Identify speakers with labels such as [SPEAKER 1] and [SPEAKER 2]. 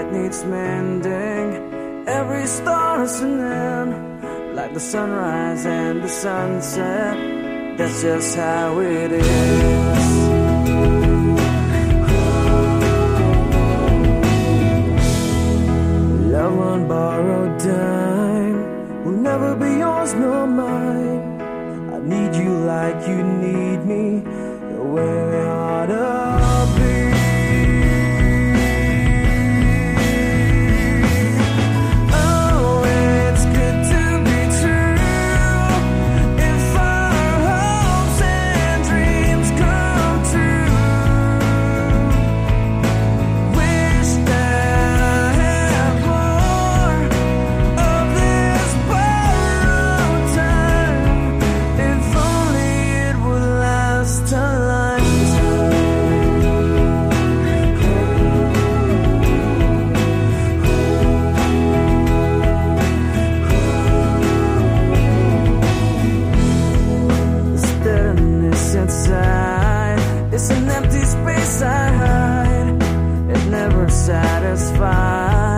[SPEAKER 1] that needs mending. Every star is in them, like the sunrise and the sunset. That's just how it is. Love on borrowed time will never be yours nor mine. I need you like you need me. You're beside, it never satisfies.